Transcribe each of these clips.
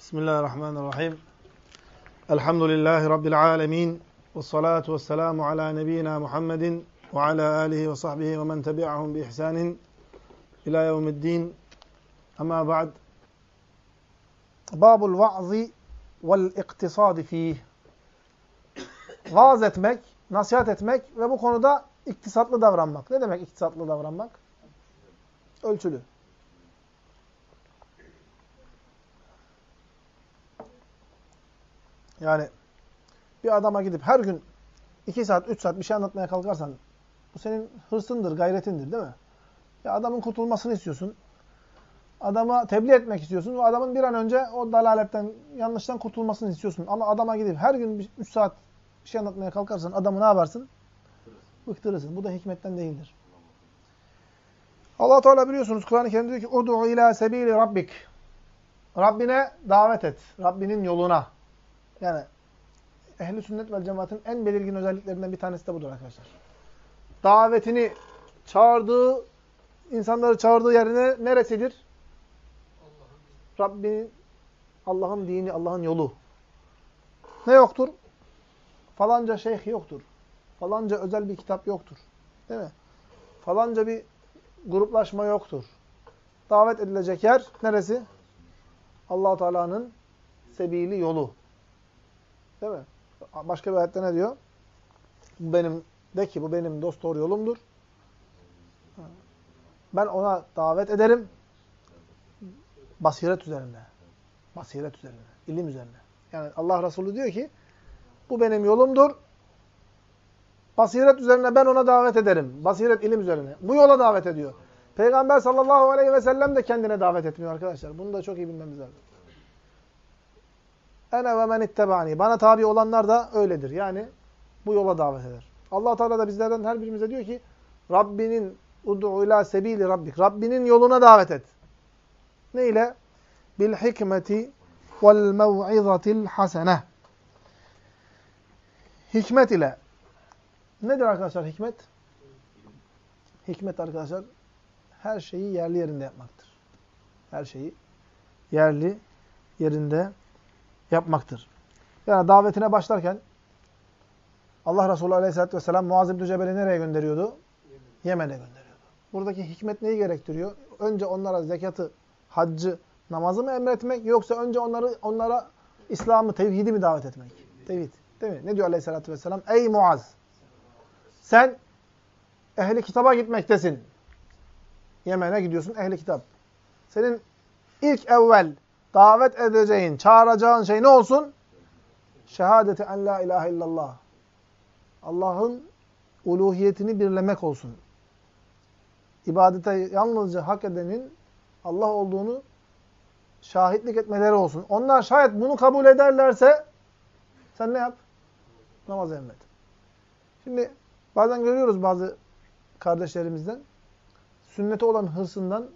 Bismillahirrahmanirrahim. Elhamdülillahi Rabbil alemin. Ve salatu ve selamu ala nebiyyina Muhammedin ve ala alihi ve sahbihi ve men tebi'ahum bi ihsanin ila yevmiddin. Ama ba'd. Babul va'zi vel iktisadi fih. Vaaz etmek, nasihat etmek ve bu konuda iktisatlı davranmak. Ne demek iktisatlı davranmak? Ölçülü. Yani bir adama gidip her gün iki saat, üç saat bir şey anlatmaya kalkarsan bu senin hırsındır, gayretindir değil mi? Ya adamın kurtulmasını istiyorsun. Adama tebliğ etmek istiyorsun ve adamın bir an önce o dalaletten, yanlıştan kurtulmasını istiyorsun. Ama adama gidip her gün üç saat bir şey anlatmaya kalkarsan adamı ne yaparsın? Bıktırırsın. Bu da hikmetten değildir. allah Teala biliyorsunuz Kur'an-ı Kerim diyor ki Udu'u ila sebili rabbik. Rabbine davet et. Rabbinin yoluna. Yani ehli sünnet ve cemaatin en belirgin özelliklerinden bir tanesi de budur arkadaşlar. Davetini çağırdığı, insanları çağırdığı yerine neresidir? Rabbinin, Allah'ın dini, Allah'ın yolu. Ne yoktur? Falanca şeyh yoktur. Falanca özel bir kitap yoktur. Değil mi? Falanca bir gruplaşma yoktur. Davet edilecek yer neresi? allah Teala'nın sebili yolu. Değil mi? Başka bir ayette ne diyor? Bu benim, de ki bu benim dost doğru yolumdur. Ben ona davet ederim. Basiret üzerine. Basiret üzerine. ilim üzerine. Yani Allah Resulü diyor ki bu benim yolumdur. Basiret üzerine ben ona davet ederim. Basiret ilim üzerine. Bu yola davet ediyor. Peygamber sallallahu aleyhi ve sellem de kendine davet etmiyor arkadaşlar. Bunu da çok iyi bilmemiz lazım. Ene ve men ittebani. Bana tabi olanlar da öyledir. Yani bu yola davet eder. allah Teala da bizlerden her birimize diyor ki Rabbinin ud'u ila sebili rabbik. Rabbinin yoluna davet et. Ne ile? Bil hikmeti vel mev'izatil hasene. Hikmet ile. Nedir arkadaşlar hikmet? Hikmet arkadaşlar her şeyi yerli yerinde yapmaktır. Her şeyi yerli yerinde yapmaktır. Yani davetine başlarken Allah Resulü Aleyhisselatü Vesselam Muaz İbni Cebel'i nereye gönderiyordu? Yemen'e gönderiyordu. Buradaki hikmet neyi gerektiriyor? Önce onlara zekatı, haccı, namazı mı emretmek yoksa önce onları onlara İslam'ı, tevhidi mi davet etmek? Tevhid. Değil mi? Ne diyor Aleyhisselatü Vesselam? Ey Muaz! Sen ehli kitaba gitmektesin. Yemen'e gidiyorsun ehli kitap. Senin ilk evvel davet edeceğin, çağıracağın şey ne olsun? Şehadeti en la ilahe illallah. Allah'ın uluhiyetini birlemek olsun. İbadete yalnızca hak edenin Allah olduğunu şahitlik etmeleri olsun. Onlar şayet bunu kabul ederlerse sen ne yap? Namaz emret. Şimdi bazen görüyoruz bazı kardeşlerimizden sünnete olan hırsından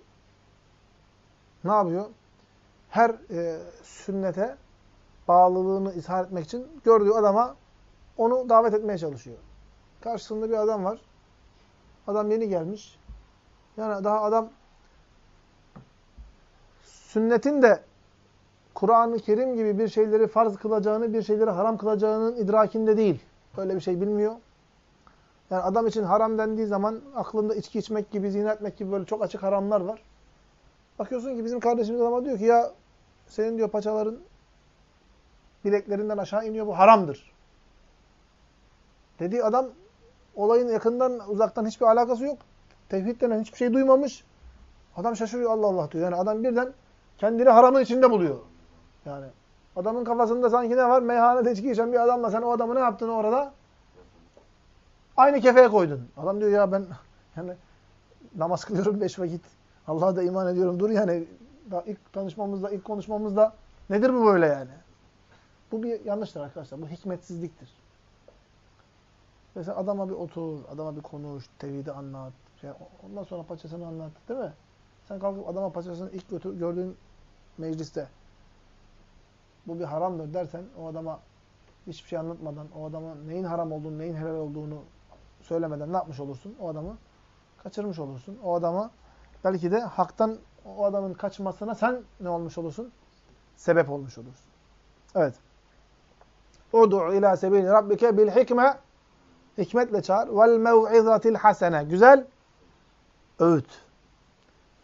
ne yapıyor? Her e, sünnete bağlılığını izhar etmek için gördüğü adama onu davet etmeye çalışıyor. Karşısında bir adam var. Adam yeni gelmiş. Yani daha adam sünnetin de Kur'an-ı Kerim gibi bir şeyleri farz kılacağını, bir şeyleri haram kılacağının idrakinde değil. Öyle bir şey bilmiyor. Yani adam için haram dendiği zaman aklında içki içmek gibi, zina etmek gibi böyle çok açık haramlar var. Bakıyorsun ki bizim kardeşimiz ama diyor ki ya senin diyor paçaların bileklerinden aşağı iniyor. Bu haramdır. Dediği adam olayın yakından uzaktan hiçbir alakası yok. Tevhid denen hiçbir şey duymamış. Adam şaşırıyor Allah Allah diyor. Yani adam birden kendini haramın içinde buluyor. Yani adamın kafasında sanki ne var? Meyhanede içki içen bir adamla sen o adamı ne yaptın orada? Aynı kefeye koydun. Adam diyor ya ben yani namaz kılıyorum beş vakit. Allah'a da iman ediyorum. Dur yani daha ilk tanışmamızda, ilk konuşmamızda nedir bu böyle yani? Bu bir yanlıştır arkadaşlar. Bu hikmetsizliktir. Mesela adama bir otur, adama bir konuş, tevhidi anlat. Şey, ondan sonra paçasını anlat. Değil mi? Sen kalkıp adama paçasını ilk götür, gördüğün mecliste bu bir haramdır dersen o adama hiçbir şey anlatmadan, o adama neyin haram olduğunu, neyin helal olduğunu söylemeden ne yapmış olursun? O adamı kaçırmış olursun. O adama belki de haktan o adamın kaçmasına sen ne olmuş olursun? sebep olmuş olursun. Evet. Ud'u ila sebili rabbike bil hikme hikmetle çağır. Vel mev'izatil hasene. Güzel öğüt.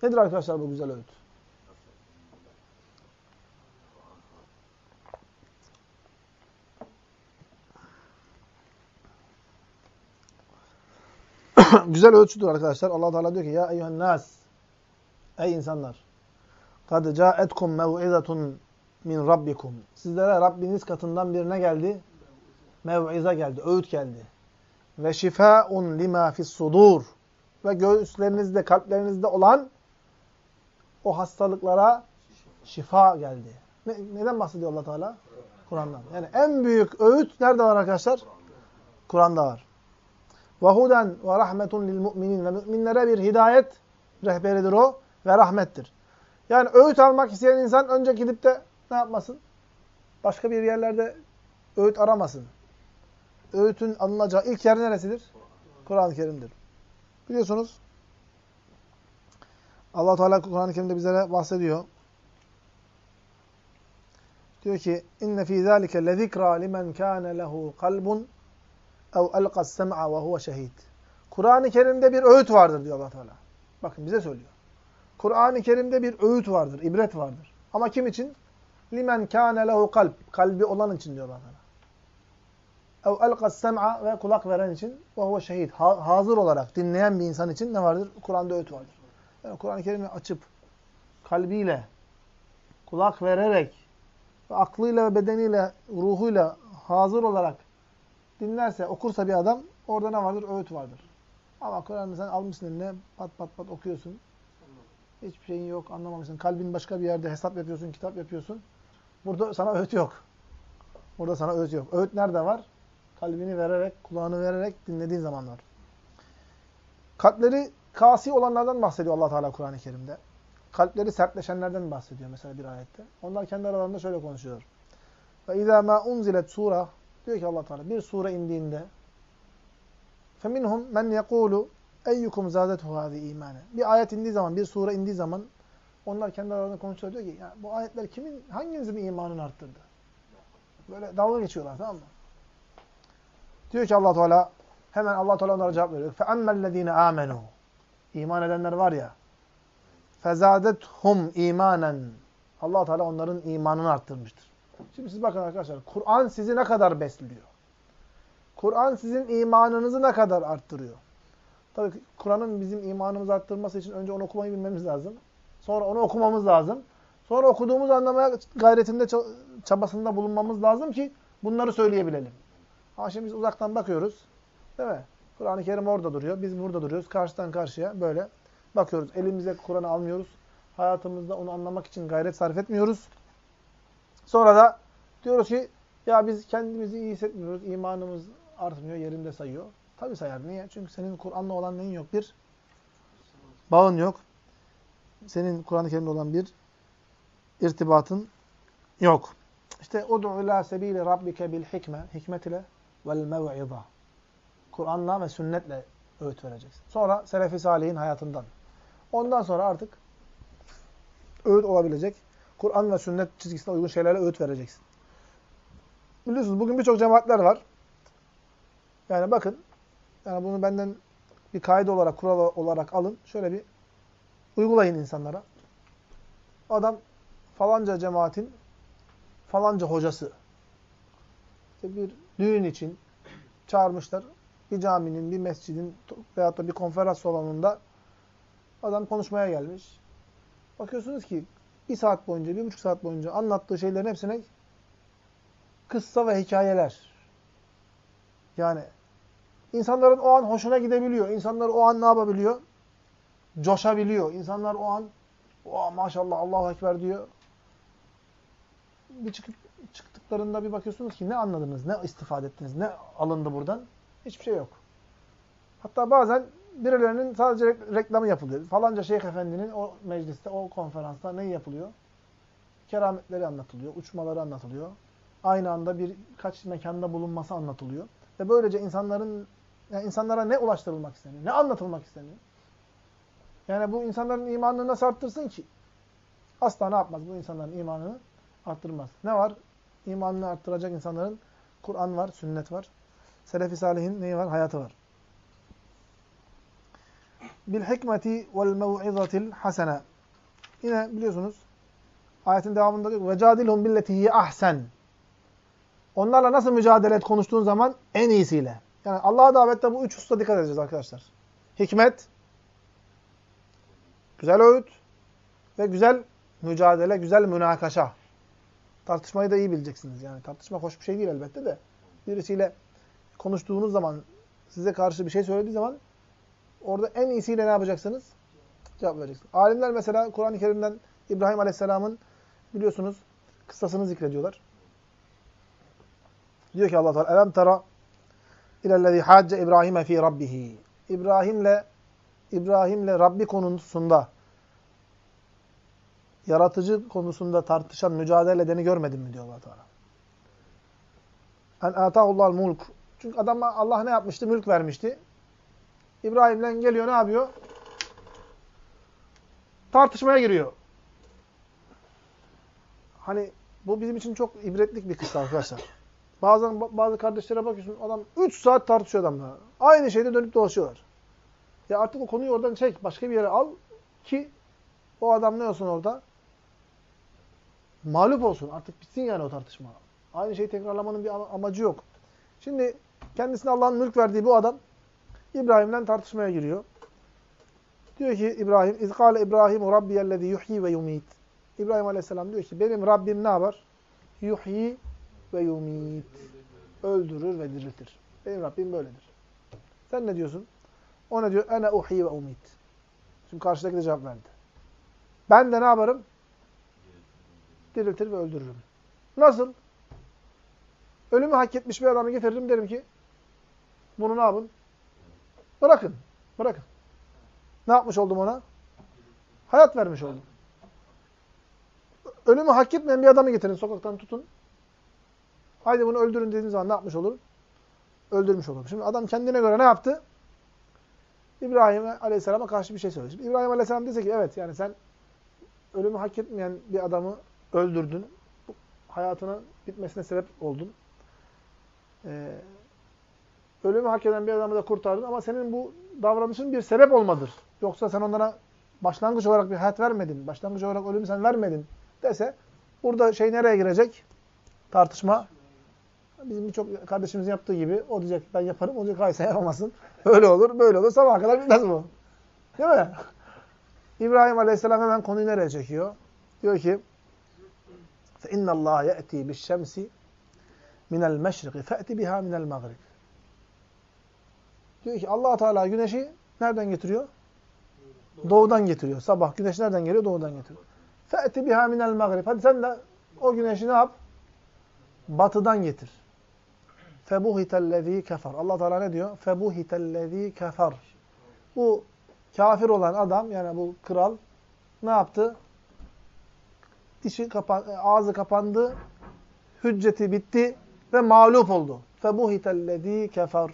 Nedir arkadaşlar bu güzel öğüt? güzel ölçüdür arkadaşlar. Allah Teala diyor ki ya eyyühen nas ey insanlar kad ca'etkum mev'izatun min rabbikum. Sizlere Rabbiniz katından birine geldi. Mev'iza geldi, öğüt geldi. Ve şifaun lima fis sudur. Ve göğüslerinizde, kalplerinizde olan o hastalıklara şifa geldi. Ne, neden bahsediyor Allah Teala? Kur'an'dan. Yani en büyük öğüt nerede var arkadaşlar? Kur'an'da var. وَهُدًا وَرَحْمَةٌ لِلْمُؤْمِنِينَ Ve müminlere bir hidayet rehberidir o ve rahmettir. Yani öğüt almak isteyen insan önce gidip de ne yapmasın? Başka bir yerlerde öğüt aramasın. Öğütün alınacağı ilk yer neresidir? Kur'an-ı Kerim'dir. Biliyorsunuz allah Teala Kur'an-ı Kerim'de bizlere bahsediyor. Diyor ki inne fî zâlike lezikra limen kâne lehu kalbun ev elqas sem'a ve huve. Kur'an-ı Kerim'de bir öğüt vardır diyor allah Teala. Bakın bize söylüyor. Kur'an-ı Kerim'de bir öğüt vardır, ibret vardır. Ama kim için? Limen kâne lehu kalp. Kalbi olan için diyor Teala. Ev elqas sem'a ve kulak veren için ve huve şehid. Ha hazır olarak dinleyen bir insan için ne vardır? Kur'an'da öğüt vardır. Yani Kur'an-ı Kerim'i açıp kalbiyle, kulak vererek, ve aklıyla ve bedeniyle, ruhuyla hazır olarak dinlerse, okursa bir adam orada ne vardır? Öğüt vardır. Ama Kur'an'ı sen almışsın eline, pat pat pat okuyorsun. Hiçbir şeyin yok, anlamamışsın. Kalbin başka bir yerde hesap yapıyorsun, kitap yapıyorsun. Burada sana öğüt yok. Burada sana öğüt yok. Öğüt nerede var? Kalbini vererek, kulağını vererek dinlediğin zaman var. Kalpleri kasi olanlardan bahsediyor allah Teala Kur'an-ı Kerim'de. Kalpleri sertleşenlerden bahsediyor mesela bir ayette. Onlar kendi aralarında şöyle konuşuyor. Ve izâ mâ unzilet sura diyor ki allah Teala bir sure indiğinde فَمِنْهُمْ مَنْ يَقُولُ اَيُّكُمْ زَادَتْهُ هَذِي اِيمَانًا Bir ayet indiği zaman, bir sure indiği zaman onlar kendi aralarında konuşuyor. Diyor ki ya, bu ayetler kimin, hanginizin imanını arttırdı? Böyle dalga geçiyorlar tamam mı? Diyor ki allah Teala hemen allah Teala onlara cevap veriyor. فَاَمَّا الَّذ۪ينَ آمَنُوا İman edenler var ya فَزَادَتْهُمْ imanen allah Teala onların imanını arttırmıştır. Şimdi siz bakın arkadaşlar. Kur'an sizi ne kadar besliyor? Kur'an sizin imanınızı ne kadar arttırıyor? Tabii Kur'an'ın bizim imanımızı arttırması için önce onu okumayı bilmemiz lazım. Sonra onu okumamız lazım. Sonra okuduğumuz anlamaya gayretinde, çabasında bulunmamız lazım ki bunları söyleyebilelim. Ama şimdi biz uzaktan bakıyoruz. Değil mi? Kur'an-ı Kerim orada duruyor. Biz burada duruyoruz. Karşıdan karşıya böyle bakıyoruz. Elimize Kur'an'ı almıyoruz. Hayatımızda onu anlamak için gayret sarf etmiyoruz. Sonra da diyoruz ki ya biz kendimizi iyi hissetmiyoruz. İmanımız artmıyor, yerinde sayıyor. Tabi sayar. Niye? Çünkü senin Kur'an'la olan neyin yok? Bir bağın yok. Senin Kur'an-ı Kerim'de olan bir irtibatın yok. İşte ud'u ila sebili rabbike bil hikme, hikmet ile vel mev'iza. Kur'an'la ve sünnetle öğüt vereceksin. Sonra Selefi Salih'in hayatından. Ondan sonra artık öğüt olabilecek Kur'an ve sünnet çizgisine uygun şeylerle öğüt vereceksin. Biliyorsunuz bugün birçok cemaatler var. Yani bakın, yani bunu benden bir kaide olarak, kural olarak alın. Şöyle bir uygulayın insanlara. Adam falanca cemaatin falanca hocası. İşte bir düğün için çağırmışlar. Bir caminin, bir mescidin veyahut da bir konferans salonunda adam konuşmaya gelmiş. Bakıyorsunuz ki bir saat boyunca, bir buçuk saat boyunca anlattığı şeylerin hepsine kıssa ve hikayeler. Yani insanların o an hoşuna gidebiliyor. İnsanlar o an ne yapabiliyor? Coşabiliyor. İnsanlar o an o maşallah Allahu Ekber diyor. Bir çıkıp çıktıklarında bir bakıyorsunuz ki ne anladınız, ne istifade ettiniz, ne alındı buradan? Hiçbir şey yok. Hatta bazen birilerinin sadece reklamı yapılıyor. Falanca şeyh efendinin o mecliste, o konferansta ne yapılıyor? Kerametleri anlatılıyor, uçmaları anlatılıyor. Aynı anda birkaç mekanda bulunması anlatılıyor. Ve böylece insanların yani insanlara ne ulaştırılmak isteniyor? Ne anlatılmak isteniyor? Yani bu insanların imanını nasıl arttırsın ki? Asla ne yapmaz bu insanların imanını? arttırmaz. Ne var? İmanını arttıracak insanların Kur'an var, sünnet var. Selefi salihin neyi var? Hayatı var. Bil hikmeti vel mev'izatil hasene. Yine biliyorsunuz ayetin devamında diyor ve cadilhum billetihi ahsen. Onlarla nasıl mücadele et konuştuğun zaman en iyisiyle. Yani Allah'a davette bu üç hususta dikkat edeceğiz arkadaşlar. Hikmet, güzel öğüt ve güzel mücadele, güzel münakaşa. Tartışmayı da iyi bileceksiniz. Yani tartışma hoş bir şey değil elbette de. Birisiyle konuştuğunuz zaman, size karşı bir şey söylediği zaman orada en iyisiyle ne yapacaksınız? Cevap vereceksiniz. Alimler mesela Kur'an-ı Kerim'den İbrahim Aleyhisselam'ın biliyorsunuz kıssasını zikrediyorlar. Diyor ki Allah Teala: "Elem tara ilellezî hacce İbrahim fi rabbih." İbrahim'le İbrahim'le Rabbi konusunda yaratıcı konusunda tartışan, mücadele edeni görmedin mi diyor Allah Teala. En ata'ullahul mulk. Çünkü adama Allah ne yapmıştı? Mülk vermişti. İbrahim'le geliyor ne yapıyor? Tartışmaya giriyor. Hani bu bizim için çok ibretlik bir kıssa arkadaşlar. Bazen bazı kardeşlere bakıyorsun adam 3 saat tartışıyor adamla. Aynı şeyde dönüp dolaşıyorlar. Ya artık o konuyu oradan çek. Başka bir yere al ki o adam ne olsun orada? Mağlup olsun. Artık bitsin yani o tartışma. Aynı şeyi tekrarlamanın bir amacı yok. Şimdi kendisine Allah'ın mülk verdiği bu adam İbrahim'le tartışmaya giriyor. Diyor ki İbrahim, İzkâle İbrahimu Rabbiyellezî yuhyi ve yumit. İbrahim Aleyhisselam diyor ki benim Rabbim ne yapar? Yuhyi ve yumit. Öldürür ve diriltir. Benim Rabbim böyledir. Sen ne diyorsun? O ne diyor? Ene uhyi ve umit. Şimdi karşıdaki de cevap verdi. Ben de ne yaparım? Diriltir ve öldürürüm. Nasıl? Ölümü hak etmiş bir adamı getiririm derim ki bunu ne yapın? Bırakın. Bırakın. Ne yapmış oldum ona? Hayat vermiş oldum. Ölümü hak etmeyen bir adamı getirin sokaktan tutun. Haydi bunu öldürün dediğiniz zaman ne yapmış olur? Öldürmüş olur. Şimdi adam kendine göre ne yaptı? İbrahim Aleyhisselam'a karşı bir şey söyledi. Şimdi İbrahim Aleyhisselam dese ki evet yani sen ölümü hak etmeyen bir adamı öldürdün. Hayatının bitmesine sebep oldun. Ee, ölümü hak eden bir adamı da kurtardın ama senin bu davranışın bir sebep olmadır. Yoksa sen onlara başlangıç olarak bir hayat vermedin. Başlangıç olarak ölümü sen vermedin dese burada şey nereye girecek? Tartışma. Bizim birçok kardeşimizin yaptığı gibi o diyecek ben yaparım, o diyecek hayır sen yapamazsın. Öyle olur, böyle olur. Sabaha kadar bitmez bu. Değil mi? İbrahim Aleyhisselam hemen konuyu nereye çekiyor? Diyor ki فَاِنَّ اللّٰهَ يَأْتِي بِالشَّمْسِ مِنَ الْمَشْرِقِ فَأْتِ بِهَا مِنَ الْمَغْرِبِ Diyor ki allah Teala güneşi nereden getiriyor? Doğudan getiriyor. Sabah güneş nereden geliyor? Doğudan getiriyor. فَأْتِ بِهَا مِنَ الْمَغْرِبِ Hadi sen de o güneşi ne yap? Batıdan getir. febuhitellezî kefer. Allah Teala ne diyor? Febuhitellezî kefer. Bu kafir olan adam yani bu kral ne yaptı? Dişi kapan ağzı kapandı. Hücceti bitti ve mağlup oldu. Febuhitellezî kefer.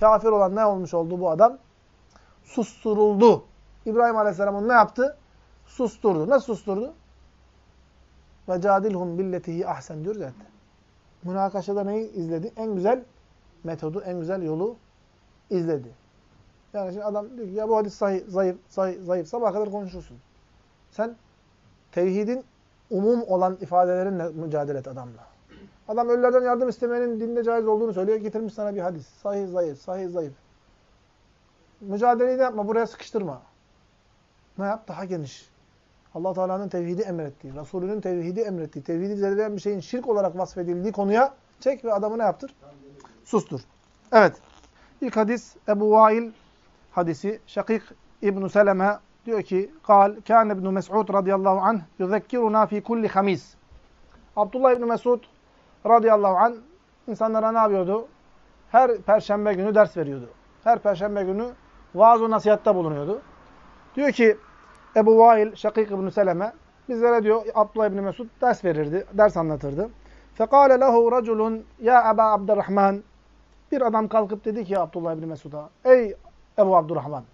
Kafir olan ne olmuş oldu bu adam? Susturuldu. İbrahim Aleyhisselam onu ne yaptı? Susturdu. Nasıl susturdu? Ve cadilhum billetihi ahsen diyor zaten. Münakaşada neyi izledi? En güzel metodu, en güzel yolu izledi. Yani şimdi adam diyor ki ya bu hadis sahih, zayıf, sahih, zayıf. Sabah kadar konuşursun. Sen tevhidin umum olan ifadelerinle mücadele et adamla. Adam ölülerden yardım istemenin dinde caiz olduğunu söylüyor. Getirmiş sana bir hadis. Sahih, zayıf, sahih, zayıf. Mücadeleyi de yapma. Buraya sıkıştırma. Ne yap? Daha geniş allah Teala'nın tevhidi emrettiği, Resulünün tevhidi emrettiği, tevhidi zedeleyen bir şeyin şirk olarak vasfedildiği konuya çek ve adamı ne yaptır? Sustur. Evet. İlk hadis Ebu Vail hadisi. Şakik İbn Seleme diyor ki: "Kal kan İbn Mes'ud radıyallahu anh yuzekkiruna fi kulli hamis." Abdullah İbn Mesud radıyallahu anh insanlara ne yapıyordu? Her perşembe günü ders veriyordu. Her perşembe günü vaaz nasihatta bulunuyordu. Diyor ki Ebu Vail, Şakik İbn Seleme bizlere diyor Abdullah İbn Mesud ders verirdi, ders anlatırdı. Fekale lehu raculun ya Eba Abdurrahman bir adam kalkıp dedi ki Abdullah İbn Mesud'a ey Ebu Abdurrahman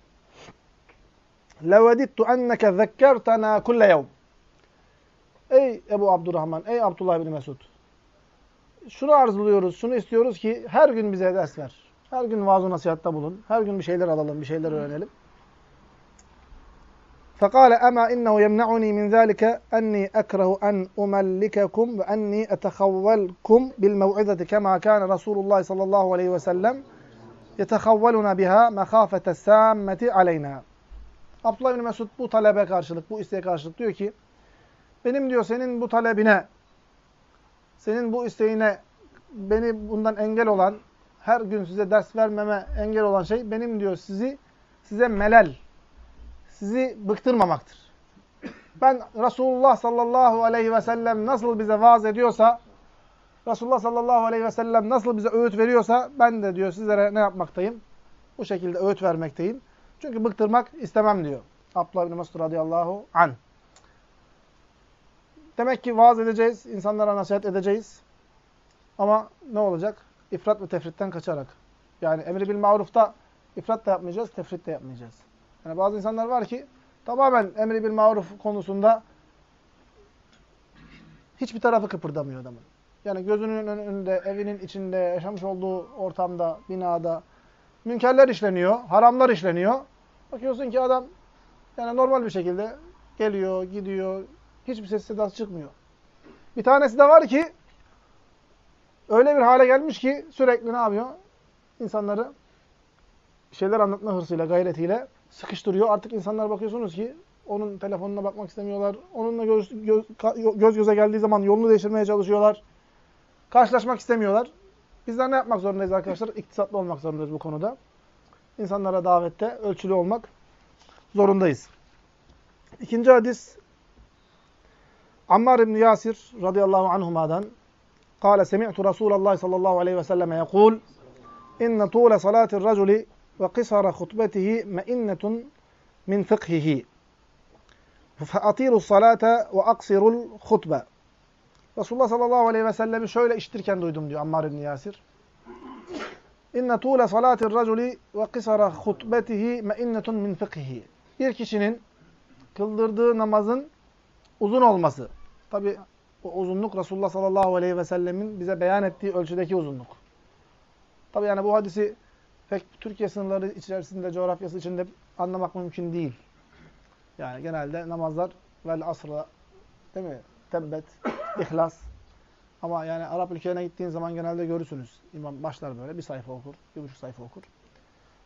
levedittu enneke zekkertena kulle yevm Ey Ebu Abdurrahman, ey Abdullah bin Mesud. Şunu arzuluyoruz, şunu istiyoruz ki her gün bize ders ver. Her gün vaaz nasihatta bulun. Her gün bir şeyler alalım, bir şeyler öğrenelim. فقال أما إنه يمنعني من ذلك أني أكره أن أملككم وأني أتخولكم بالموعظة كما كان رسول الله صلى الله عليه وسلم يتخولنا بها مخافة السامة علينا. Abdullah bin Mesud bu talebe karşılık, bu isteğe karşılık diyor ki benim diyor senin bu talebine, senin bu isteğine beni bundan engel olan, her gün size ders vermeme engel olan şey benim diyor sizi size melel, sizi bıktırmamaktır. Ben Resulullah sallallahu aleyhi ve sellem nasıl bize vaaz ediyorsa, Resulullah sallallahu aleyhi ve sellem nasıl bize öğüt veriyorsa ben de diyor sizlere ne yapmaktayım? Bu şekilde öğüt vermekteyim. Çünkü bıktırmak istemem diyor. Abdullah bin Mesud radıyallahu an. Demek ki vaaz edeceğiz, insanlara nasihat edeceğiz. Ama ne olacak? İfrat ve tefritten kaçarak. Yani emri bil marufta ifrat da yapmayacağız, tefrit de yapmayacağız. Yani bazı insanlar var ki tamamen emri bil maruf konusunda hiçbir tarafı kıpırdamıyor adamın. Yani gözünün önünde, evinin içinde, yaşamış olduğu ortamda, binada münkerler işleniyor, haramlar işleniyor. Bakıyorsun ki adam yani normal bir şekilde geliyor, gidiyor, hiçbir ses sedası çıkmıyor. Bir tanesi de var ki öyle bir hale gelmiş ki sürekli ne yapıyor? İnsanları şeyler anlatma hırsıyla, gayretiyle sıkıştırıyor. Artık insanlar bakıyorsunuz ki onun telefonuna bakmak istemiyorlar. Onunla göz, göz, göz göze geldiği zaman yolunu değiştirmeye çalışıyorlar. Karşılaşmak istemiyorlar. Bizler ne yapmak zorundayız arkadaşlar? İktisatlı olmak zorundayız bu konuda. İnsanlara davette ölçülü olmak zorundayız. İkinci hadis Ammar ibn Yasir radıyallahu anhuma'dan قال سمعت رسول الله صلى الله عليه وسلم يقول إن طول صلاة الرجل ve kısara hutbetihi me'innetun min fıkhihi. Fe'atilu salate ve aksirul hutbe. Resulullah sallallahu aleyhi ve sellemi şöyle iştirken duydum diyor Ammar ibn Yasir. İnne tule salatir raculi ve kısara hutbetihi me'innetun min fıkhihi. Bir kişinin kıldırdığı namazın uzun olması. Tabi o uzunluk Resulullah sallallahu aleyhi ve sellemin bize beyan ettiği ölçüdeki uzunluk. Tabi yani bu hadisi pek Türkiye sınırları içerisinde, coğrafyası içinde anlamak mümkün değil. Yani genelde namazlar vel asra değil mi? Tebbet, ihlas. Ama yani Arap ülkelerine gittiğin zaman genelde görürsünüz. İmam başlar böyle bir sayfa okur, bir buçuk sayfa okur.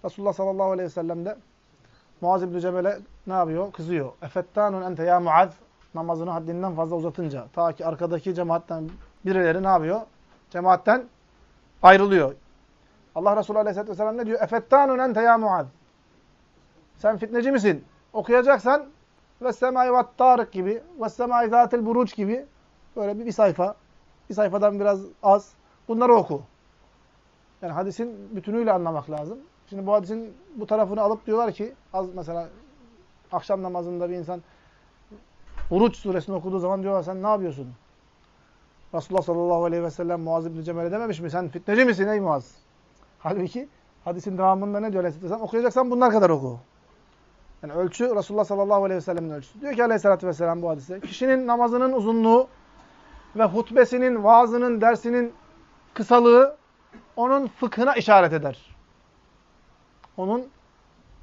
Resulullah sallallahu aleyhi ve sellem de Muaz İbni Cebel'e ne yapıyor? Kızıyor. Efettanun ente ya Muaz namazını haddinden fazla uzatınca. Ta ki arkadaki cemaatten birileri ne yapıyor? Cemaatten ayrılıyor. Allah Resulü aleyhisselatü vesselam ne diyor? Efettanun ente ya Muaz. Sen fitneci misin? Okuyacaksan ve semai tarık gibi ve semai buruç gibi böyle bir, bir sayfa. Bir sayfadan biraz az. Bunları oku. Yani hadisin bütünüyle anlamak lazım. Şimdi bu hadisin bu tarafını alıp diyorlar ki az mesela akşam namazında bir insan Huruç suresini okuduğu zaman diyorlar sen ne yapıyorsun? Resulullah sallallahu aleyhi ve sellem Muaz İbni Cemal'e dememiş mi? Sen fitneci misin ey Muaz? Halbuki hadisin devamında ne diyor aleyhisselam? Okuyacaksan bunlar kadar oku. Yani ölçü Resulullah sallallahu aleyhi ve sellemin ölçüsü. Diyor ki aleyhissalatü vesselam bu hadise. Kişinin namazının uzunluğu ve hutbesinin, vaazının, dersinin kısalığı onun fıkhına işaret eder. Onun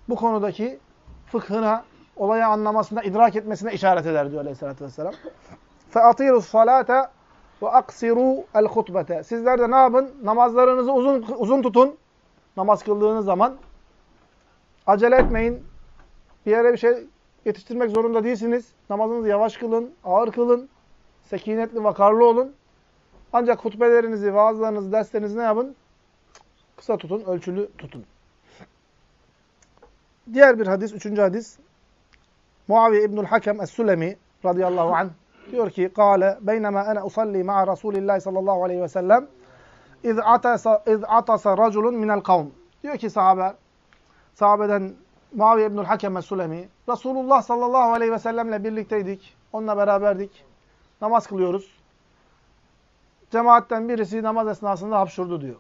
bu konudaki fıkhına, olayı anlamasına, idrak etmesine işaret eder diyor aleyhissalatü vesselam. فَاَطِيرُ الصَّلَاةَ ve aksiru el hutbete. Sizler de ne yapın? Namazlarınızı uzun uzun tutun. Namaz kıldığınız zaman acele etmeyin. Bir yere bir şey yetiştirmek zorunda değilsiniz. Namazınızı yavaş kılın, ağır kılın. Sekinetli, vakarlı olun. Ancak hutbelerinizi, vaazlarınızı, derslerinizi ne yapın? Kısa tutun, ölçülü tutun. Diğer bir hadis, üçüncü hadis. Muaviye İbnül Hakem Es-Sülemi radıyallahu anh Diyor ki, "Kale beynema ana usalli ma'a Rasulillah sallallahu aleyhi ve sellem iz atasa iz atasa raculun minel kavm." Diyor ki sahabe sahabeden Muaviye İbnül Hakem Es-Sulemi Resulullah sallallahu aleyhi ve sellemle birlikteydik. Onunla beraberdik. Namaz kılıyoruz. Cemaatten birisi namaz esnasında hapşurdu diyor.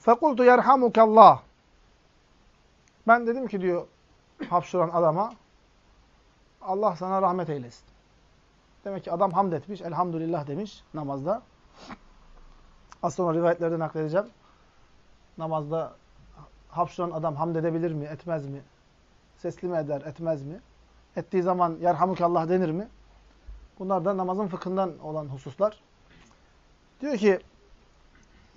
Fekultu yerhamukallah. Ben dedim ki diyor hapşuran adama Allah sana rahmet eylesin. Demek ki adam hamd etmiş, elhamdülillah demiş namazda. Az sonra rivayetlerde nakledeceğim. Namazda hapşuran adam hamd edebilir mi, etmez mi? Sesli mi eder, etmez mi? Ettiği zaman yerhamukallah denir mi? Bunlar da namazın fıkhından olan hususlar. Diyor ki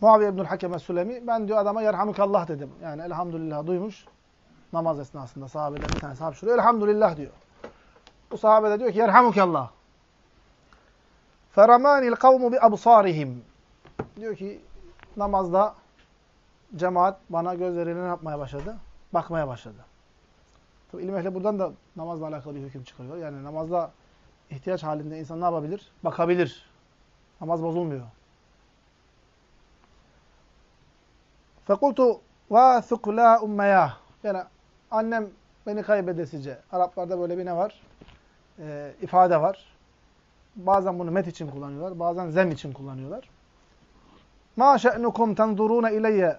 Muaviye İbnül Hakeme Sülemi ben diyor adama yerhamukallah dedim. Yani elhamdülillah duymuş namaz esnasında sahabeden bir tanesi hapşırıyor. Elhamdülillah diyor. Bu sahabe de diyor ki yerhamukallah. Feramanil kavmu bi absarihim. Diyor ki namazda cemaat bana gözleriyle ne yapmaya başladı? Bakmaya başladı. Tabi ilim buradan da namazla alakalı bir hüküm çıkarıyor. Yani namazda ihtiyaç halinde insan ne yapabilir? Bakabilir. Namaz bozulmuyor. Fekultu vâthuk lâ ummeyâh. Yani annem beni kaybedesice. Araplarda böyle bir ne var? Ee, ifade var. Bazen bunu met için kullanıyorlar. Bazen zem için kullanıyorlar. Ma şe'nukum tenzuruna ileyye.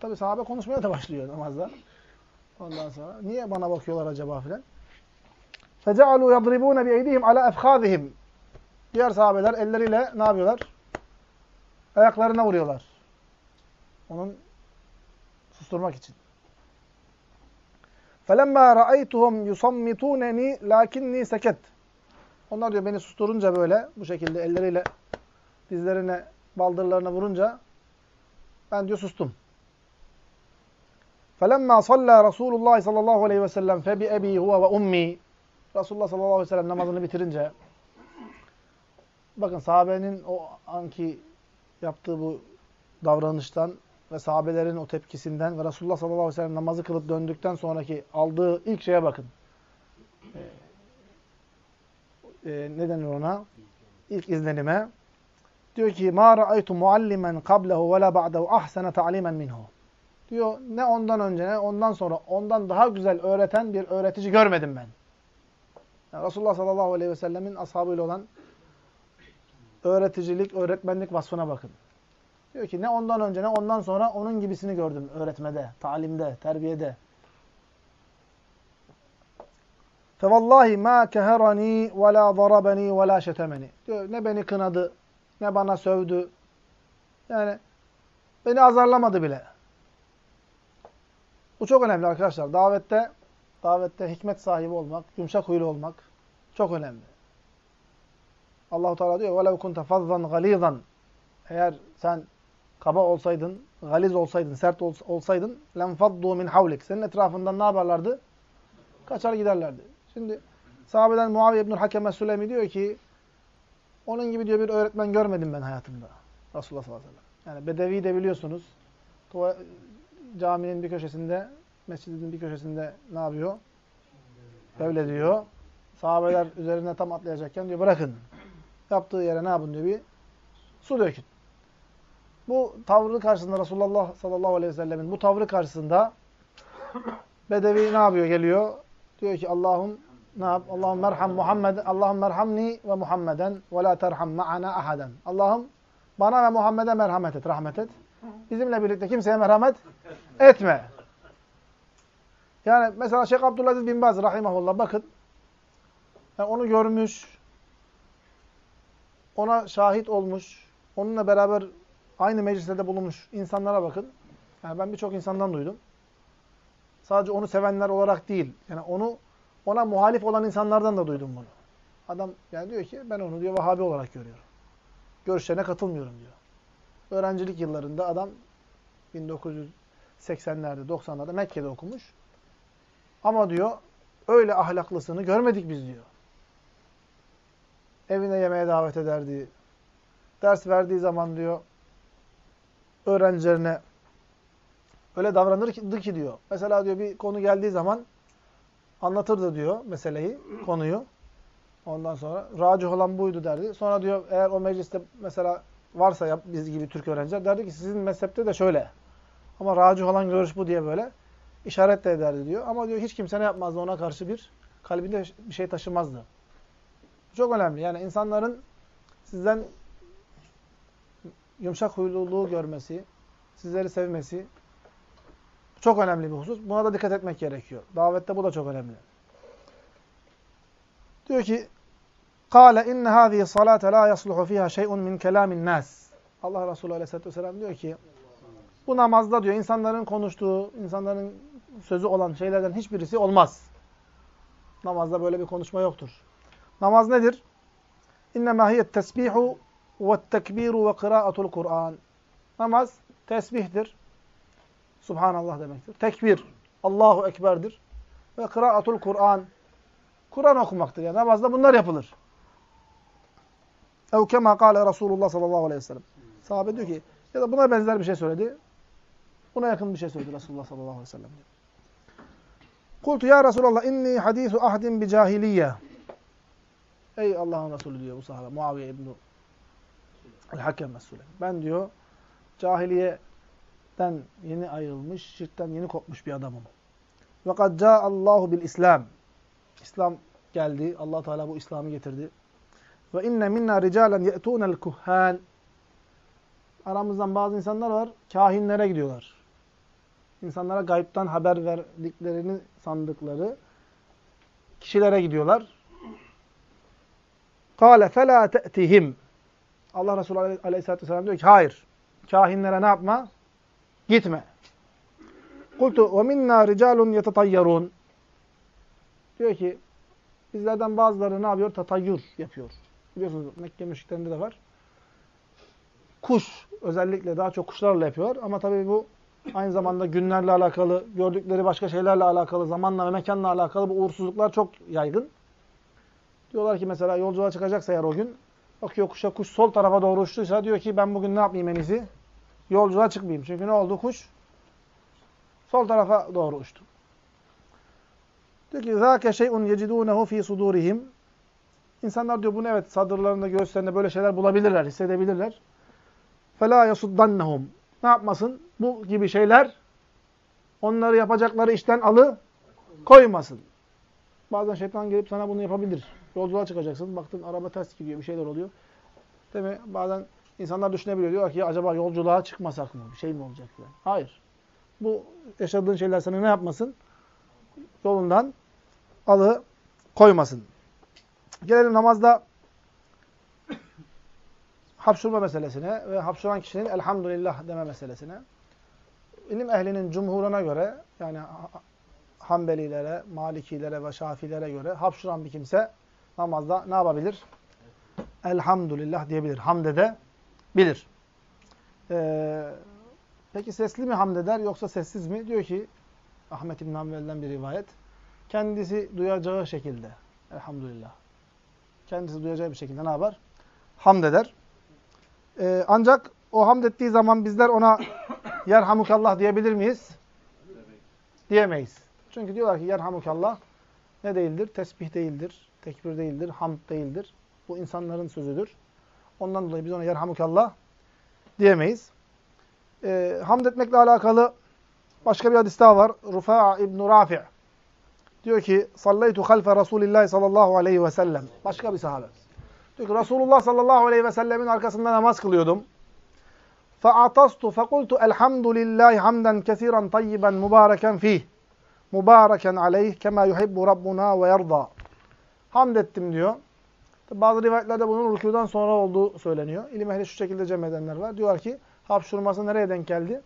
Tabi sahabe konuşmaya da başlıyor namazda. Ondan sonra niye bana bakıyorlar acaba filan? Fecealu yadribuna bi eydihim ala efkhadihim. Diğer sahabeler elleriyle ne yapıyorlar? Ayaklarına vuruyorlar. Onun susturmak için. فَلَمَّا رَأَيْتُهُمْ يُصَمِّتُونَنِي لَاكِنِّي seket. Onlar diyor beni susturunca böyle bu şekilde elleriyle dizlerine, baldırlarına vurunca ben diyor sustum. فَلَمَّا صَلَّى رَسُولُ اللّٰهِ sallallahu aleyhi ve sellem فَبِأَب۪ي هُوَ وَاُمِّي Resulullah sallallahu aleyhi ve sellem namazını bitirince bakın sahabenin o anki yaptığı bu davranıştan ve sahabelerin o tepkisinden ve Resulullah sallallahu aleyhi ve sellem namazı kılıp döndükten sonraki aldığı ilk şeye bakın. Ee, e, ne denir ona? İlk izlenime. Diyor ki ma ra'aytu muallimen qablehu ve la ba'dehu ahsana ta'limen minhu. Diyor ne ondan önce ne ondan sonra ondan daha güzel öğreten bir öğretici görmedim ben. Yani Resulullah sallallahu aleyhi ve sellemin ashabıyla olan öğreticilik, öğretmenlik vasfına bakın. Diyor ki ne ondan önce ne ondan sonra onun gibisini gördüm öğretmede, talimde, terbiyede. Keherani ve la darabani ve la şetemeni. Diyor ne beni kınadı, ne bana sövdü. Yani beni azarlamadı bile. Bu çok önemli arkadaşlar. Davette davette hikmet sahibi olmak, yumuşak huylu olmak çok önemli. Allahu Teala diyor: "Velev kunte fazzan galizan." Eğer sen kaba olsaydın, galiz olsaydın, sert olsaydın, lenfaddu min havlik. Senin etrafından ne yaparlardı? Kaçar giderlerdi. Şimdi sahabeden Muaviye İbnül Hakeme Süleymi diyor ki onun gibi diyor bir öğretmen görmedim ben hayatımda. Resulullah sallallahu aleyhi ve sellem. Yani Bedevi de biliyorsunuz. Caminin bir köşesinde, mescidin bir köşesinde ne yapıyor? Böyle diyor. Sahabeler üzerine tam atlayacakken diyor bırakın. Yaptığı yere ne yapın diyor bir su dökün. Bu tavrı karşısında Resulullah sallallahu aleyhi ve sellemin bu tavrı karşısında Bedevi ne yapıyor? Geliyor. Diyor ki Allah'ım ne yap? Allah'ım merham Muhammed, Allah'ım merhamni ve Muhammeden ve la terham ma'ana ahaden. Allah'ım bana ve Muhammed'e merhamet et, rahmet et. Bizimle birlikte kimseye merhamet etme. Yani mesela Şeyh Abdülaziz bin Baz rahimahullah bakın. Yani onu görmüş, ona şahit olmuş, onunla beraber aynı mecliste de bulunmuş insanlara bakın. Yani ben birçok insandan duydum. Sadece onu sevenler olarak değil. Yani onu ona muhalif olan insanlardan da duydum bunu. Adam yani diyor ki ben onu diyor Vahabi olarak görüyorum. Görüşlerine katılmıyorum diyor. Öğrencilik yıllarında adam 1980'lerde, 90'larda Mekke'de okumuş. Ama diyor öyle ahlaklısını görmedik biz diyor. Evine yemeğe davet ederdi. Ders verdiği zaman diyor öğrencilerine öyle davranırdı ki diyor. Mesela diyor bir konu geldiği zaman anlatırdı diyor meseleyi, konuyu. Ondan sonra racih olan buydu derdi. Sonra diyor eğer o mecliste mesela varsa ya biz gibi Türk öğrenciler derdi ki sizin mezhepte de şöyle. Ama racih olan görüş bu diye böyle işaret de ederdi diyor. Ama diyor hiç kimse ne yapmazdı ona karşı bir kalbinde bir şey taşımazdı. Çok önemli. Yani insanların sizden yumuşak huyluluğu görmesi, sizleri sevmesi çok önemli bir husus. Buna da dikkat etmek gerekiyor. Davette bu da çok önemli. Diyor ki Kale inne hâzihi salate la yasluhu fiha şey'un min kelamin nas. Allah Resulü Aleyhisselatü Vesselam diyor ki bu namazda diyor insanların konuştuğu, insanların sözü olan şeylerden hiçbirisi olmaz. Namazda böyle bir konuşma yoktur. Namaz nedir? İnnemâ hiyet tesbihu ve kıraatul Kur'an. Namaz tesbihtir. Subhanallah demektir. Tekbir, Allahu Ekber'dir. Ve kıraatul Kur'an. Kur'an okumaktır. Yani namazda bunlar yapılır. Ev kema kâle Resulullah sallallahu aleyhi ve sellem. Sahabe diyor ki, ya da buna benzer bir şey söyledi. Buna yakın bir şey söyledi Resulullah sallallahu aleyhi ve sellem. Kultu ya Resulallah inni hadisu ahdin bi cahiliye. Ey Allah'ın Resulü diyor bu sahabe. Muaviye İbni El-Hakem Mesulü. Ben diyor cahiliyeden yeni ayrılmış, şirkten yeni kopmuş bir adamım. Ve kad Allahu bil İslam. İslam geldi. Allah Teala bu İslam'ı getirdi. Ve inne minna ricalen ye'tunel kuhan. Aramızdan bazı insanlar var, kahinlere gidiyorlar. İnsanlara gayipten haber verdiklerini sandıkları kişilere gidiyorlar. Kâle felâ te'tihim. Allah Resulü Aleyhisselatü Vesselam diyor ki hayır. Kahinlere ne yapma? Gitme. Kultu minna ricalun yetatayyarun. Diyor ki bizlerden bazıları ne yapıyor? Tatayyur yapıyor. Biliyorsunuz Mekke müşriklerinde de var. Kuş özellikle daha çok kuşlarla yapıyor. Ama tabii bu aynı zamanda günlerle alakalı, gördükleri başka şeylerle alakalı, zamanla ve mekanla alakalı bu uğursuzluklar çok yaygın. Diyorlar ki mesela yolculuğa çıkacaksa eğer o gün, bakıyor kuşa kuş sol tarafa doğru uçtuysa diyor ki ben bugün ne yapmayayım en iyisi? Yolculuğa çıkmayayım. Çünkü ne oldu? Kuş sol tarafa doğru uçtu. Diyor ki ذَاكَ شَيْءٌ يَجِدُونَهُ ف۪ي صُدُورِهِمْ İnsanlar diyor bunu evet sadırlarında, göğüslerinde böyle şeyler bulabilirler, hissedebilirler. فَلَا يَسُدَّنَّهُمْ Ne yapmasın? Bu gibi şeyler onları yapacakları işten alı koymasın. Bazen şeytan gelip sana bunu yapabilir. Yolculuğa çıkacaksın. Baktın araba ters gidiyor. Bir şeyler oluyor. Değil mi? Bazen insanlar düşünebiliyor. Diyor ki acaba yolculuğa çıkmasak mı? Bir şey mi olacak? Yani? Hayır. Bu yaşadığın şeyler sana ne yapmasın? Yolundan alı koymasın. Gelelim namazda hapşurma meselesine ve hapşuran kişinin elhamdülillah deme meselesine. İlim ehlinin cumhuruna göre yani Hanbelilere, Malikilere ve Şafilere göre hapşuran bir kimse namazda ne yapabilir? Elhamdülillah diyebilir. Hamd edebilir. Ee, peki sesli mi hamd eder yoksa sessiz mi? Diyor ki Ahmet İbn Hanbel'den bir rivayet. Kendisi duyacağı şekilde. Elhamdülillah. Kendisi duyacağı bir şekilde ne yapar? Hamd eder. Ee, ancak o hamd ettiği zaman bizler ona yerhamukallah diyebilir miyiz? Diyemeyiz. Çünkü diyorlar ki yerhamukallah ne değildir? Tesbih değildir, tekbir değildir, hamd değildir. Bu insanların sözüdür. Ondan dolayı biz ona yerhamukallah diyemeyiz. E, hamd etmekle alakalı başka bir hadis daha var. Rufa'a İbn Rafi' diyor ki sallaytu halfe Resulillah sallallahu aleyhi ve sellem. Başka bir sahabe. Diyor ki Resulullah sallallahu aleyhi ve sellemin arkasında namaz kılıyordum. Fa'atastu fekultu elhamdülillahi hamden kesiren tayyiben mübareken fih. Mübareken aleyh kema yuhibbu rabbuna ve yerda. Hamd ettim diyor. Bazı rivayetlerde bunun rükudan sonra olduğu söyleniyor. İlim ehli şu şekilde cem edenler var. Diyorlar ki hapşurması nereye denk geldi?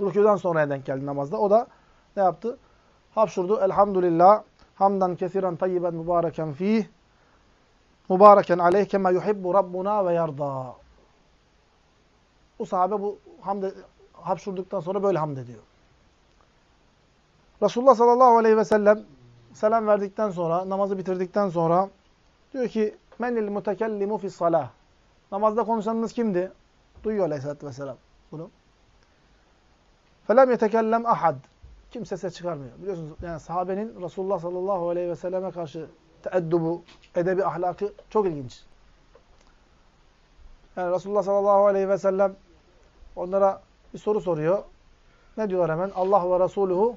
Rükudan sonraya denk geldi namazda. O da ne yaptı? Hapşurdu. Elhamdülillah. Hamdan kesiren tayyiben mübareken fih. Mübareken aleyh kema yuhibbu rabbuna ve yarda. Bu sahabe bu hamd hapşurduktan sonra böyle hamd ediyor. Resulullah sallallahu aleyhi ve sellem selam verdikten sonra, namazı bitirdikten sonra diyor ki menil mutekellimu fis salah. Namazda konuşanınız kimdi? Duyuyor aleyhissalatü vesselam bunu. Felem yetekellem ahad. Kimse ses çıkarmıyor. Biliyorsunuz yani sahabenin Resulullah sallallahu aleyhi ve selleme karşı teeddubu, edebi ahlakı çok ilginç. Yani Resulullah sallallahu aleyhi ve sellem onlara bir soru soruyor. Ne diyorlar hemen? Allah ve Resuluhu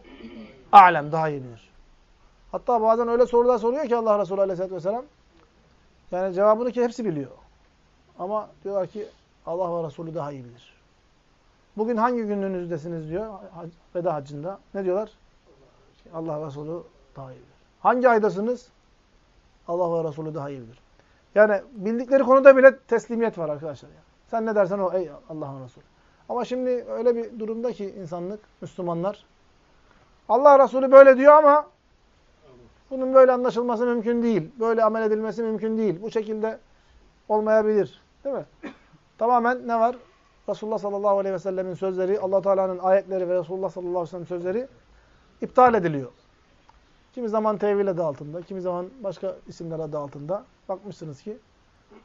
alem daha iyi bilir. Hatta bazen öyle sorular soruyor ki Allah Resulü aleyhisselatü vesselam. Yani cevabını ki hepsi biliyor. Ama diyorlar ki Allah ve Resulü daha iyi bilir. Bugün hangi gününüzdesiniz diyor veda hacında. Ne diyorlar? Allah Resulü daha iyi bilir. Hangi aydasınız? Allah ve Resulü daha iyi bilir. Yani bildikleri konuda bile teslimiyet var arkadaşlar. Yani. Sen ne dersen o ey Allah'ın Resulü. Ama şimdi öyle bir durumda ki insanlık, Müslümanlar Allah Resulü böyle diyor ama bunun böyle anlaşılması mümkün değil. Böyle amel edilmesi mümkün değil. Bu şekilde olmayabilir. Değil mi? Tamamen ne var? Resulullah sallallahu aleyhi ve sellemin sözleri, allah Teala'nın ayetleri ve Resulullah sallallahu aleyhi ve sellem sözleri iptal ediliyor. Kimi zaman tevil adı altında, kimi zaman başka isimler adı altında. Bakmışsınız ki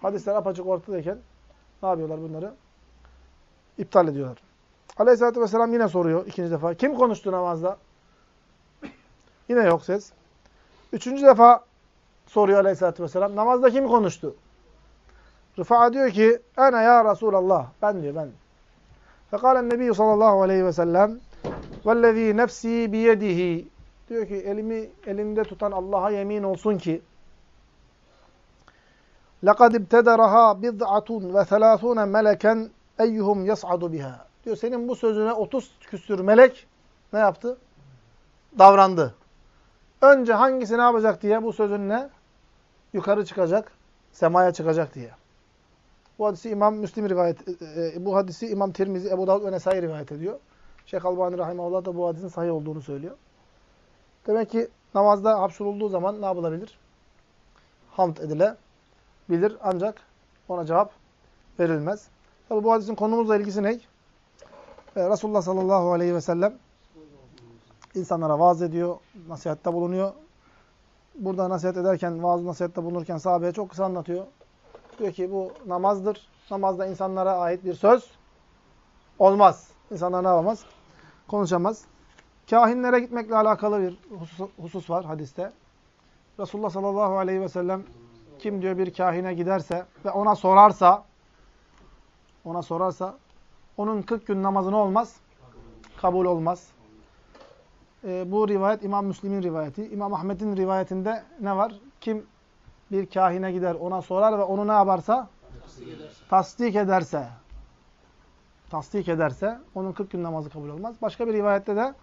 hadisler apaçık ortadayken ne yapıyorlar bunları? İptal ediyorlar. Aleyhisselatü vesselam yine soruyor ikinci defa. Kim konuştu namazda? Yine yok ses. Üçüncü defa soruyor Aleyhisselatü vesselam. Namazda kim konuştu? Rıfa'a diyor ki, Ene ya Resulallah. Ben diyor, ben. Fekalen Nebi sallallahu aleyhi ve sellem, Vellezî nefsî biyedihi. Diyor ki, elimi elinde tutan Allah'a yemin olsun ki, لَقَدْ ابْتَدَرَهَا بِضْعَةٌ وَثَلَاثُونَ مَلَكًا eyyuhum yas'adu biha. Diyor senin bu sözüne 30 küsür melek ne yaptı? Davrandı. Önce hangisi ne yapacak diye bu sözünle yukarı çıkacak, semaya çıkacak diye. Bu hadisi İmam Müslim rivayet e, e, bu hadisi İmam Tirmizi, Ebu Davud ve Nesai rivayet ediyor. Şeyh Albani rahimehullah da bu hadisin sahih olduğunu söylüyor. Demek ki namazda hapşurulduğu zaman ne yapılabilir? Hamd edilebilir ancak ona cevap verilmez. Tabi bu hadisin konumuzla ilgisi ne? Ee, Resulullah sallallahu aleyhi ve sellem insanlara vaaz ediyor, nasihatte bulunuyor. Burada nasihat ederken, vaaz nasihatte bulunurken sahabeye çok kısa anlatıyor. Diyor ki bu namazdır. Namazda insanlara ait bir söz olmaz. İnsanlar ne yapamaz? Konuşamaz. Kahinlere gitmekle alakalı bir husus, husus var hadiste. Resulullah sallallahu aleyhi ve sellem kim diyor bir kahine giderse ve ona sorarsa ona sorarsa onun 40 gün namazı ne olmaz? Kabul olmaz. E, bu rivayet İmam Müslim'in rivayeti. İmam Ahmet'in rivayetinde ne var? Kim bir kahine gider, ona sorar ve onu ne yaparsa? Tasdik ederse. Tasdik ederse, onun 40 gün namazı kabul olmaz. Başka bir rivayette de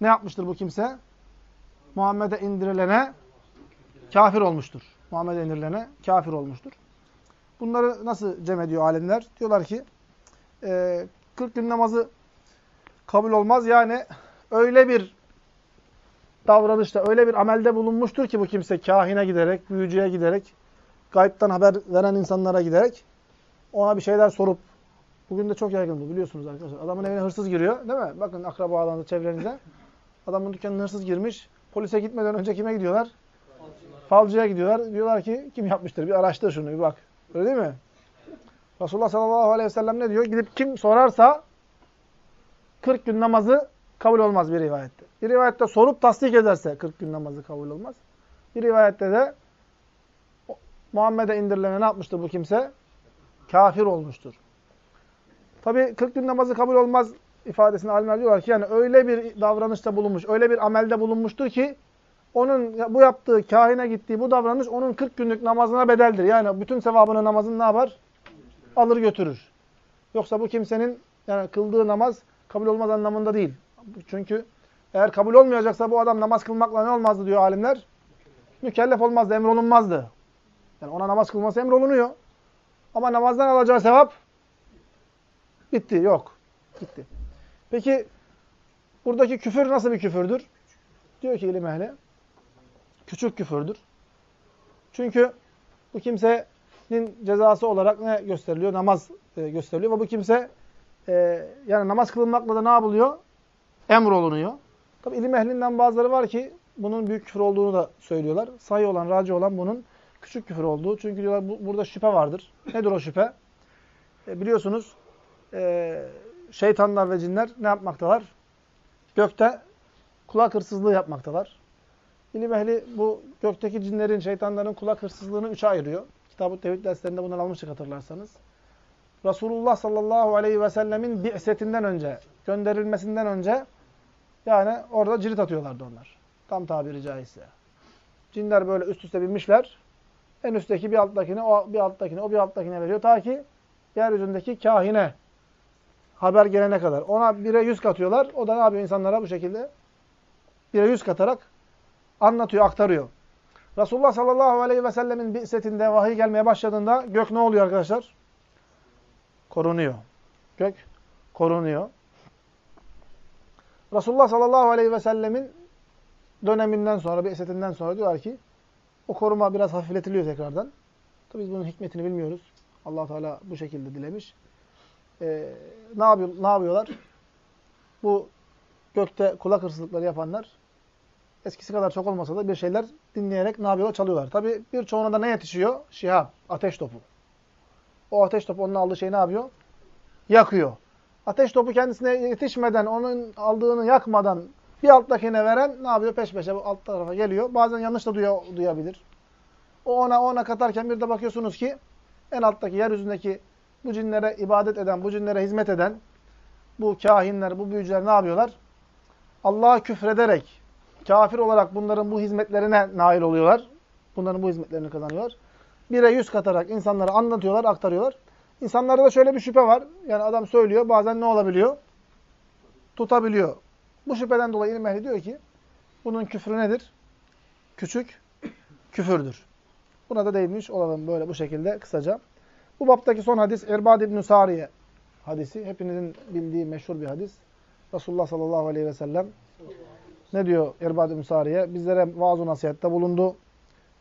ne yapmıştır bu kimse? Muhammed'e indirilene kafir olmuştur. Muhammed'e indirilene kafir olmuştur. Bunları nasıl cem ediyor alimler? Diyorlar ki e, 40 gün namazı kabul olmaz. Yani öyle bir davranışta, öyle bir amelde bulunmuştur ki bu kimse kahine giderek, büyücüye giderek, gayipten haber veren insanlara giderek ona bir şeyler sorup bugün de çok yaygın bu biliyorsunuz arkadaşlar. Adamın evine hırsız giriyor değil mi? Bakın akrabalarınızda, çevrenizde. Adamın dükkanına hırsız girmiş. Polise gitmeden önce kime gidiyorlar? Falcıya gidiyorlar. Diyorlar ki kim yapmıştır? Bir araştır şunu bir bak. Öyle değil mi? Resulullah sallallahu aleyhi ve sellem ne diyor? Gidip kim sorarsa 40 gün namazı kabul olmaz bir rivayette. Bir rivayette sorup tasdik ederse 40 gün namazı kabul olmaz. Bir rivayette de Muhammed'e indirilene ne yapmıştır bu kimse? Kafir olmuştur. Tabi 40 gün namazı kabul olmaz ifadesini alimler diyorlar ki yani öyle bir davranışta bulunmuş, öyle bir amelde bulunmuştur ki onun bu yaptığı, kahine gittiği bu davranış onun 40 günlük namazına bedeldir. Yani bütün sevabını namazın ne yapar? Alır götürür. Yoksa bu kimsenin yani kıldığı namaz kabul olmaz anlamında değil. Çünkü eğer kabul olmayacaksa bu adam namaz kılmakla ne olmazdı diyor alimler? Mükellef olmazdı, emrolunmazdı. Yani ona namaz kılması emrolunuyor. Ama namazdan alacağı sevap bitti, yok. Gitti. Peki buradaki küfür nasıl bir küfürdür? Diyor ki ilim ehli küçük küfürdür. Çünkü bu kimsenin cezası olarak ne gösteriliyor? Namaz e, gösteriliyor ve bu kimse e, yani namaz kılınmakla da ne yapılıyor? Emrolunuyor. Tabi ilim ehlinden bazıları var ki bunun büyük küfür olduğunu da söylüyorlar. Sayı olan, raci olan bunun küçük küfür olduğu. Çünkü diyorlar bu, burada şüphe vardır. Nedir o şüphe? E, biliyorsunuz e, şeytanlar ve cinler ne yapmaktalar? Gökte kulak hırsızlığı yapmaktalar. İlim ehli bu gökteki cinlerin, şeytanların kulak hırsızlığını üçe ayırıyor. Kitab-ı Tevhid derslerinde bunları almıştık hatırlarsanız. Resulullah sallallahu aleyhi ve sellemin bi'setinden önce, gönderilmesinden önce yani orada cirit atıyorlardı onlar. Tam tabiri caizse. Cinler böyle üst üste binmişler. En üstteki bir alttakine, o bir alttakine, o bir alttakine veriyor. Ta ki yeryüzündeki kahine haber gelene kadar. Ona bire yüz katıyorlar. O da ne yapıyor insanlara bu şekilde? Bire yüz katarak anlatıyor, aktarıyor. Resulullah sallallahu aleyhi ve sellemin bi'setinde vahiy gelmeye başladığında gök ne oluyor arkadaşlar? Korunuyor. Gök korunuyor. Resulullah sallallahu aleyhi ve sellemin döneminden sonra, bi'setinden sonra diyorlar ki o koruma biraz hafifletiliyor tekrardan. Tabii biz bunun hikmetini bilmiyoruz. allah Teala bu şekilde dilemiş. Ee, ne, yapıyor, ne yapıyorlar? Bu gökte kulak hırsızlıkları yapanlar eskisi kadar çok olmasa da bir şeyler dinleyerek ne yapıyorlar? Çalıyorlar. Tabii birçoğuna da ne yetişiyor? Şihab, ateş topu. O ateş topu onun aldığı şey ne yapıyor? Yakıyor. Ateş topu kendisine yetişmeden, onun aldığını yakmadan bir alttakine veren ne yapıyor? Peş peşe alt tarafa geliyor. Bazen yanlış da duya, duyabilir. O ona ona katarken bir de bakıyorsunuz ki en alttaki yeryüzündeki bu cinlere ibadet eden, bu cinlere hizmet eden bu kahinler, bu büyücüler ne yapıyorlar? Allah'a küfrederek, kafir olarak bunların bu hizmetlerine nail oluyorlar. Bunların bu hizmetlerini kazanıyorlar bire yüz katarak insanlara anlatıyorlar, aktarıyorlar. İnsanlarda da şöyle bir şüphe var. Yani adam söylüyor, bazen ne olabiliyor? Tutabiliyor. Bu şüpheden dolayı ilim ehli diyor ki, bunun küfrü nedir? Küçük küfürdür. Buna da değinmiş olalım böyle bu şekilde kısaca. Bu baptaki son hadis Erbad ibn Sariye hadisi. Hepinizin bildiği meşhur bir hadis. Resulullah sallallahu aleyhi ve sellem ne diyor Erbad ibn Sariye? Bizlere vaaz nasihatte bulundu.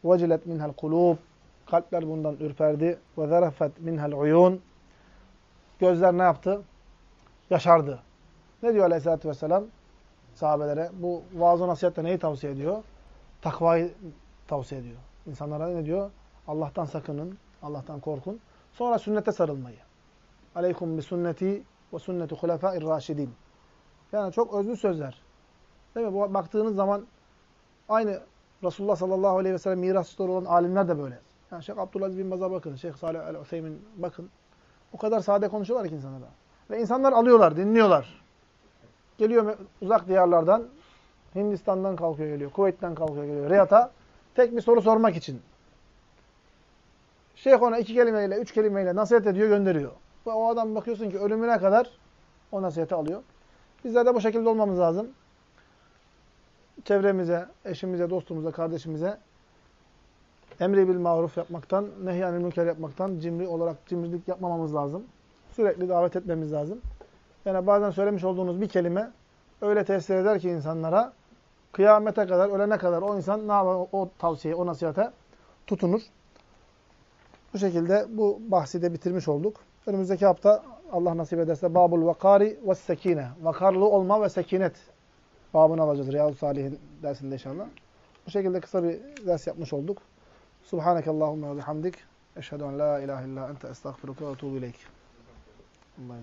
Vecilet minhel kulub. Kalpler bundan ürperdi. Ve zerefet minhel uyun. Gözler ne yaptı? Yaşardı. Ne diyor aleyhissalatü vesselam sahabelere? Bu vaaz-ı nasihatte neyi tavsiye ediyor? Takvayı tavsiye ediyor. İnsanlara ne diyor? Allah'tan sakının, Allah'tan korkun. Sonra sünnete sarılmayı. Aleykum bi sünneti ve sünnetu hulefâir raşidin. Yani çok özlü sözler. Değil mi? Bu baktığınız zaman aynı Resulullah sallallahu aleyhi ve sellem mirasçıları olan alimler de böyle. Yani Şeyh Abdülaziz bin Baz'a bakın, Şeyh Salih el-Useymin bakın. O kadar sade konuşuyorlar ki insanlara. Ve insanlar alıyorlar, dinliyorlar. Geliyor uzak diyarlardan, Hindistan'dan kalkıyor geliyor, Kuveyt'ten kalkıyor geliyor, Riyad'a tek bir soru sormak için. Şeyh ona iki kelimeyle, üç kelimeyle nasihat ediyor, gönderiyor. Ve o adam bakıyorsun ki ölümüne kadar o nasihati alıyor. Bizler de bu şekilde olmamız lazım. Çevremize, eşimize, dostumuza, kardeşimize emri bil maruf yapmaktan, nehyanil münker yapmaktan cimri olarak cimrilik yapmamamız lazım. Sürekli davet etmemiz lazım. Yani bazen söylemiş olduğunuz bir kelime öyle tesir eder ki insanlara kıyamete kadar, ölene kadar o insan ne yapar? O tavsiye, o nasihate tutunur. Bu şekilde bu bahsi de bitirmiş olduk. Önümüzdeki hafta Allah nasip ederse Babul Vakari ve Sekine. Vakarlı olma ve sekinet babını alacağız Riyadu Salih'in dersinde inşallah. Bu şekilde kısa bir ders yapmış olduk. Subhanakallahumma ve bihamdik. Eşhedü en la ilahe illa ente estağfiruke ve etûbü ileyk. Allah